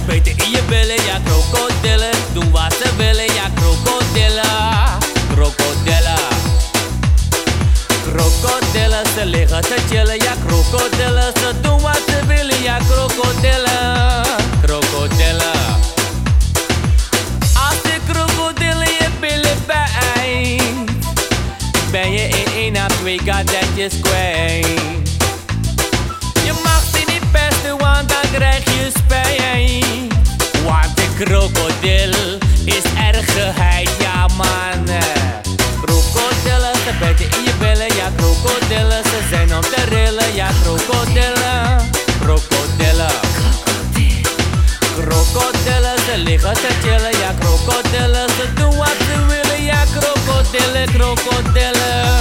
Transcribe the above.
billen, ja krokodillen. Doen wat ze willen, ja krokodillen. Krokodillen. Krokodillen, ze liggen te chillen, ja krokodillen. Ze doen wat ze willen, ja krokodillen. Krokodillen. Als de krokodillen je billen bijt Ben je in één à twee gadetjes kwijt krokodil is ergeheid, ja man. Krokodillen, ze bijten in je billen, ja krokodillen, ze zijn om te rillen, ja krokodillen. Krokodillen. Krokodillen, ze liggen te chillen, ja krokodillen, ze doen wat ze willen, ja krokodillen, krokodillen.